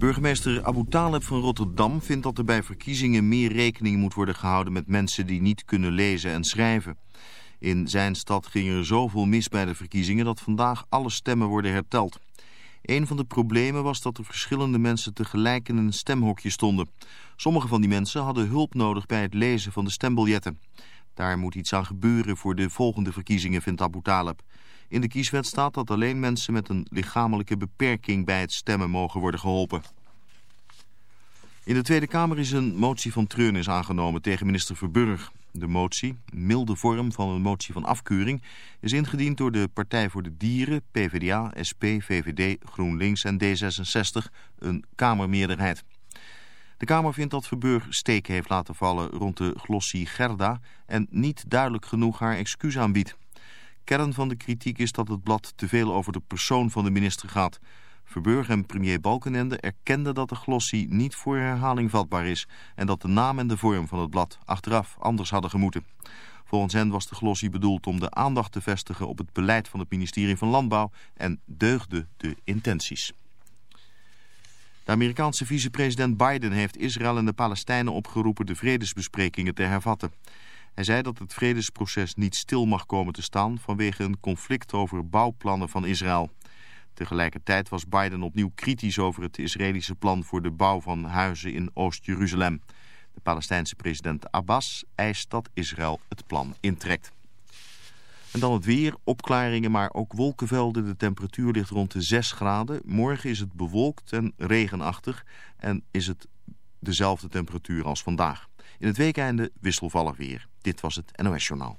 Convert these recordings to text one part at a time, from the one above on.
Burgemeester Abu Taleb van Rotterdam vindt dat er bij verkiezingen meer rekening moet worden gehouden met mensen die niet kunnen lezen en schrijven. In zijn stad ging er zoveel mis bij de verkiezingen dat vandaag alle stemmen worden herteld. Een van de problemen was dat er verschillende mensen tegelijk in een stemhokje stonden. Sommige van die mensen hadden hulp nodig bij het lezen van de stembiljetten. Daar moet iets aan gebeuren voor de volgende verkiezingen, vindt Abu Talib. In de kieswet staat dat alleen mensen met een lichamelijke beperking bij het stemmen mogen worden geholpen. In de Tweede Kamer is een motie van treurnis aangenomen tegen minister Verburg. De motie, milde vorm van een motie van afkeuring, is ingediend door de Partij voor de Dieren, PvdA, SP, VVD, GroenLinks en D66, een Kamermeerderheid. De Kamer vindt dat Verburg steken heeft laten vallen rond de glossie Gerda en niet duidelijk genoeg haar excuus aanbiedt. Kern van de kritiek is dat het blad te veel over de persoon van de minister gaat... Verburg en premier Balkenende erkenden dat de glossie niet voor herhaling vatbaar is... en dat de naam en de vorm van het blad achteraf anders hadden gemoeten. Volgens hen was de glossie bedoeld om de aandacht te vestigen op het beleid van het ministerie van Landbouw... en deugde de intenties. De Amerikaanse vicepresident Biden heeft Israël en de Palestijnen opgeroepen de vredesbesprekingen te hervatten. Hij zei dat het vredesproces niet stil mag komen te staan vanwege een conflict over bouwplannen van Israël. Tegelijkertijd was Biden opnieuw kritisch over het Israëlische plan voor de bouw van huizen in Oost-Jeruzalem. De Palestijnse president Abbas eist dat Israël het plan intrekt. En dan het weer, opklaringen, maar ook wolkenvelden. De temperatuur ligt rond de 6 graden. Morgen is het bewolkt en regenachtig en is het dezelfde temperatuur als vandaag. In het weekende wisselvallig weer. Dit was het NOS Journaal.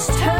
just her.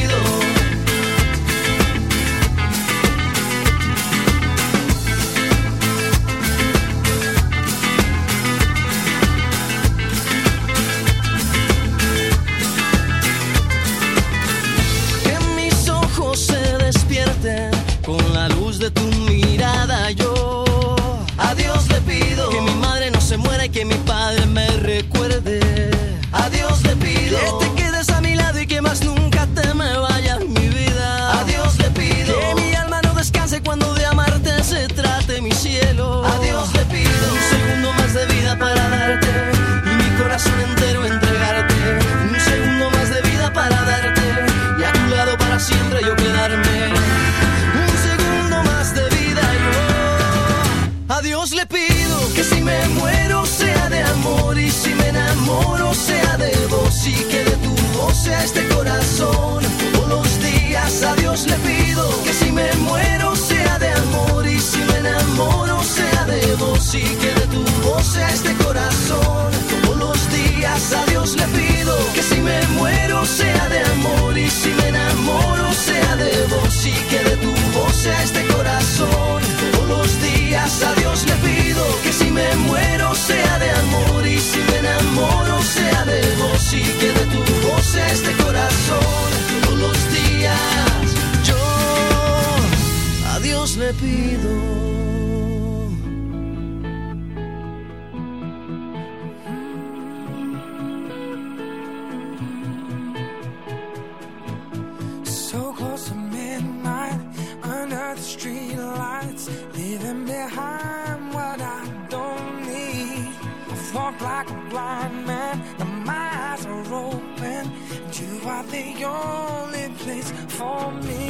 like a blind man. Now my eyes are open, and you are the only place for me.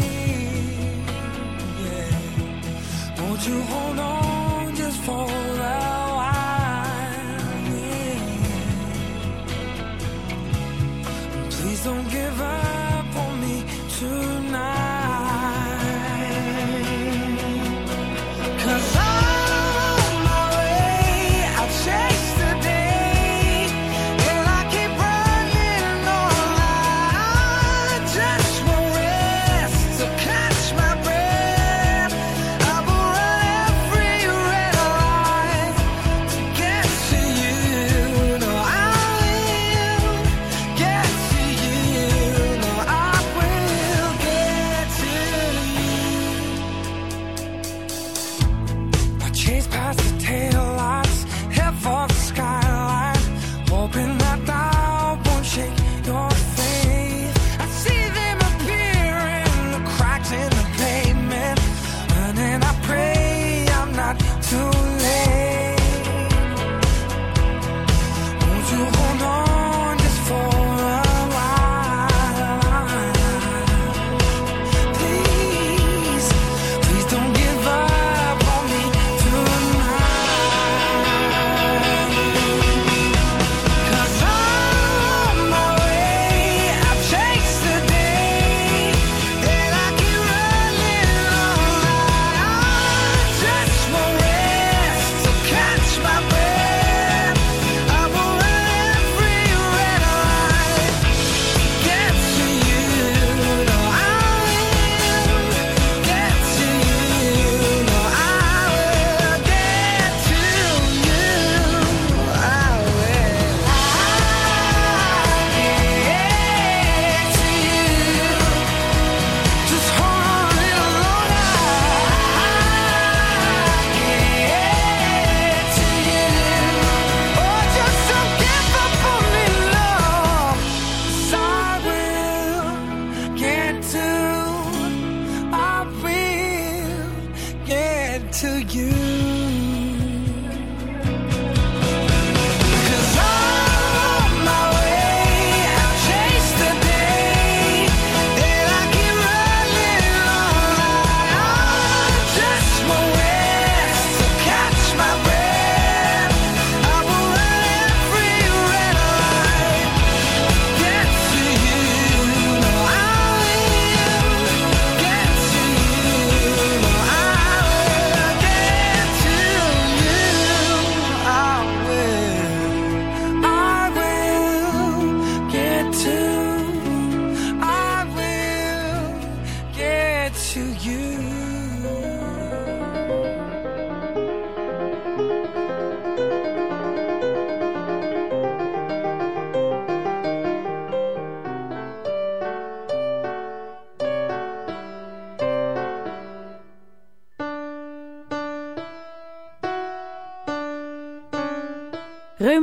Yeah. Won't you hold on just for a while? Yeah. Please don't give up.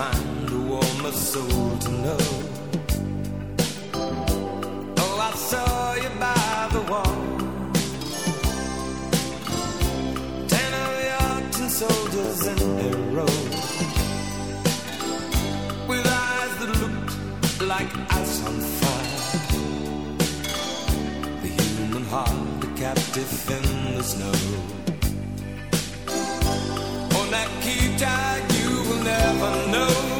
find a warmer soul to know. Oh, I saw you by the wall. Ten of your tin soldiers in a row. With eyes that looked like ice on fire. The human heart, a captive in the snow. On that key tag never know.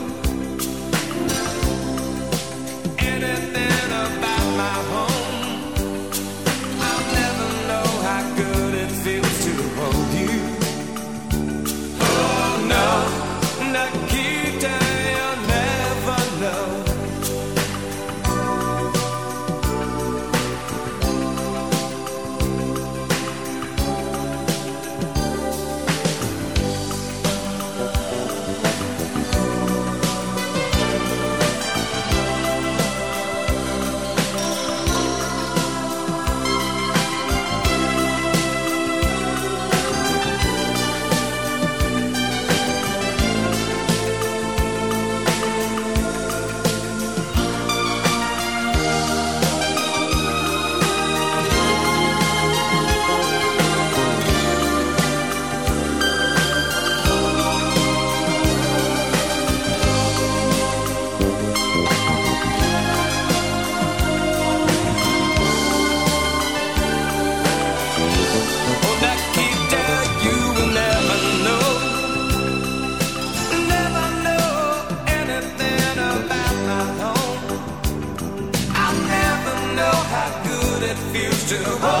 to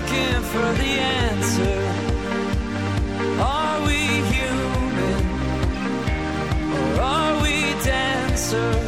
looking for the answer. Are we human or are we dancer?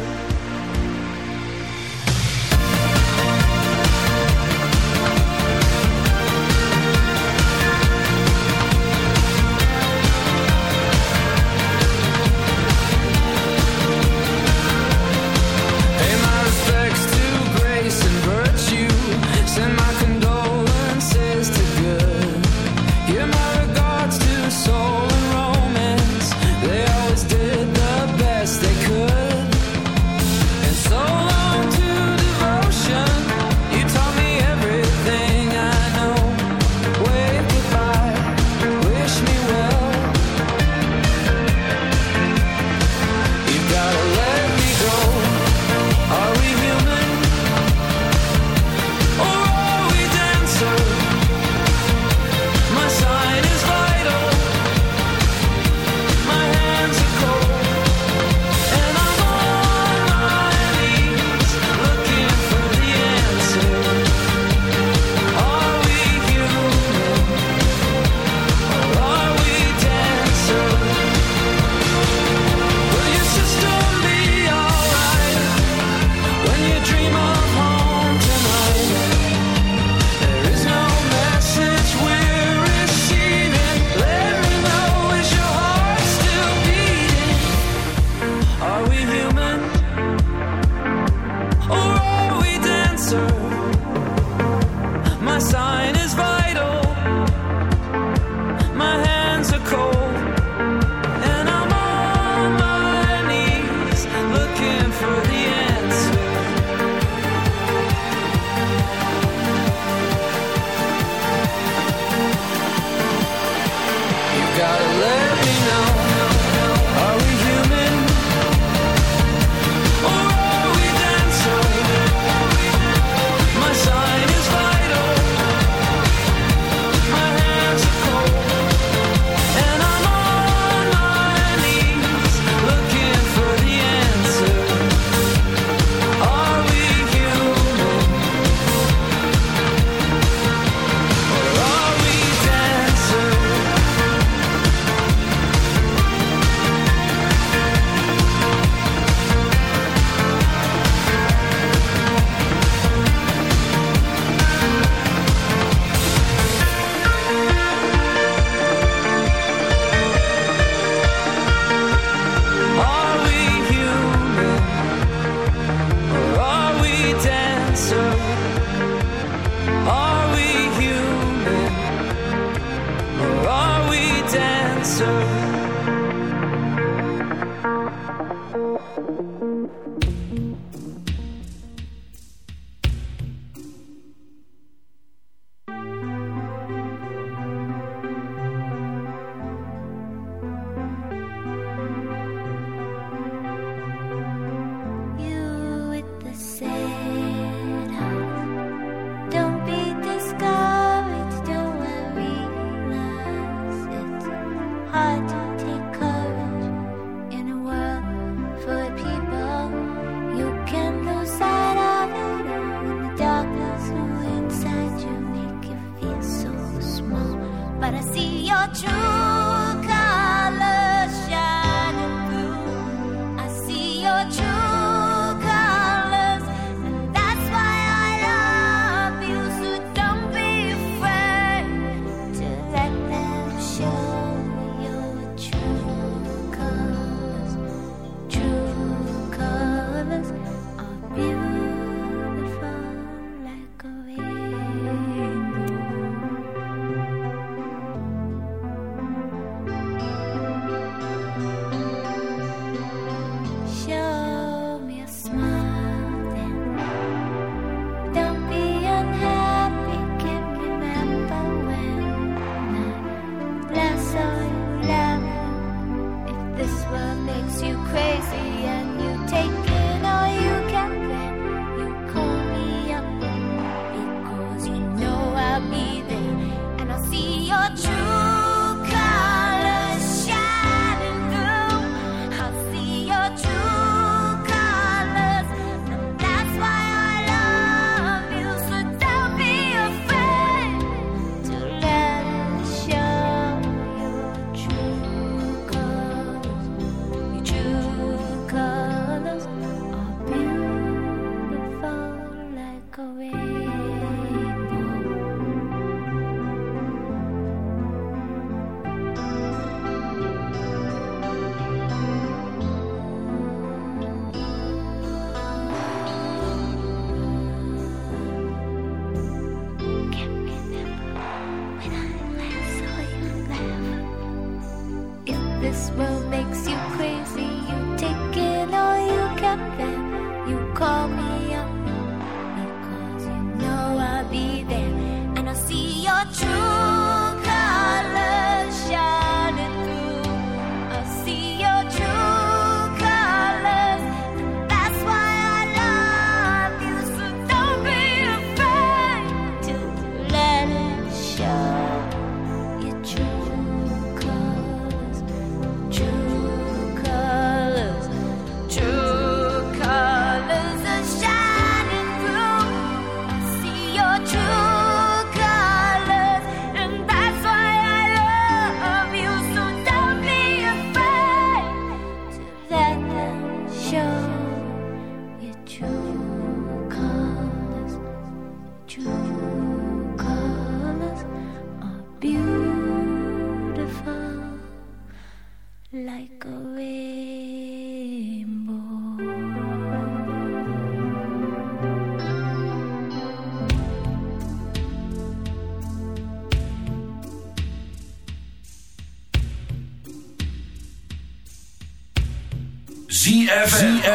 but I see your truth.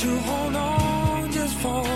To hold on just for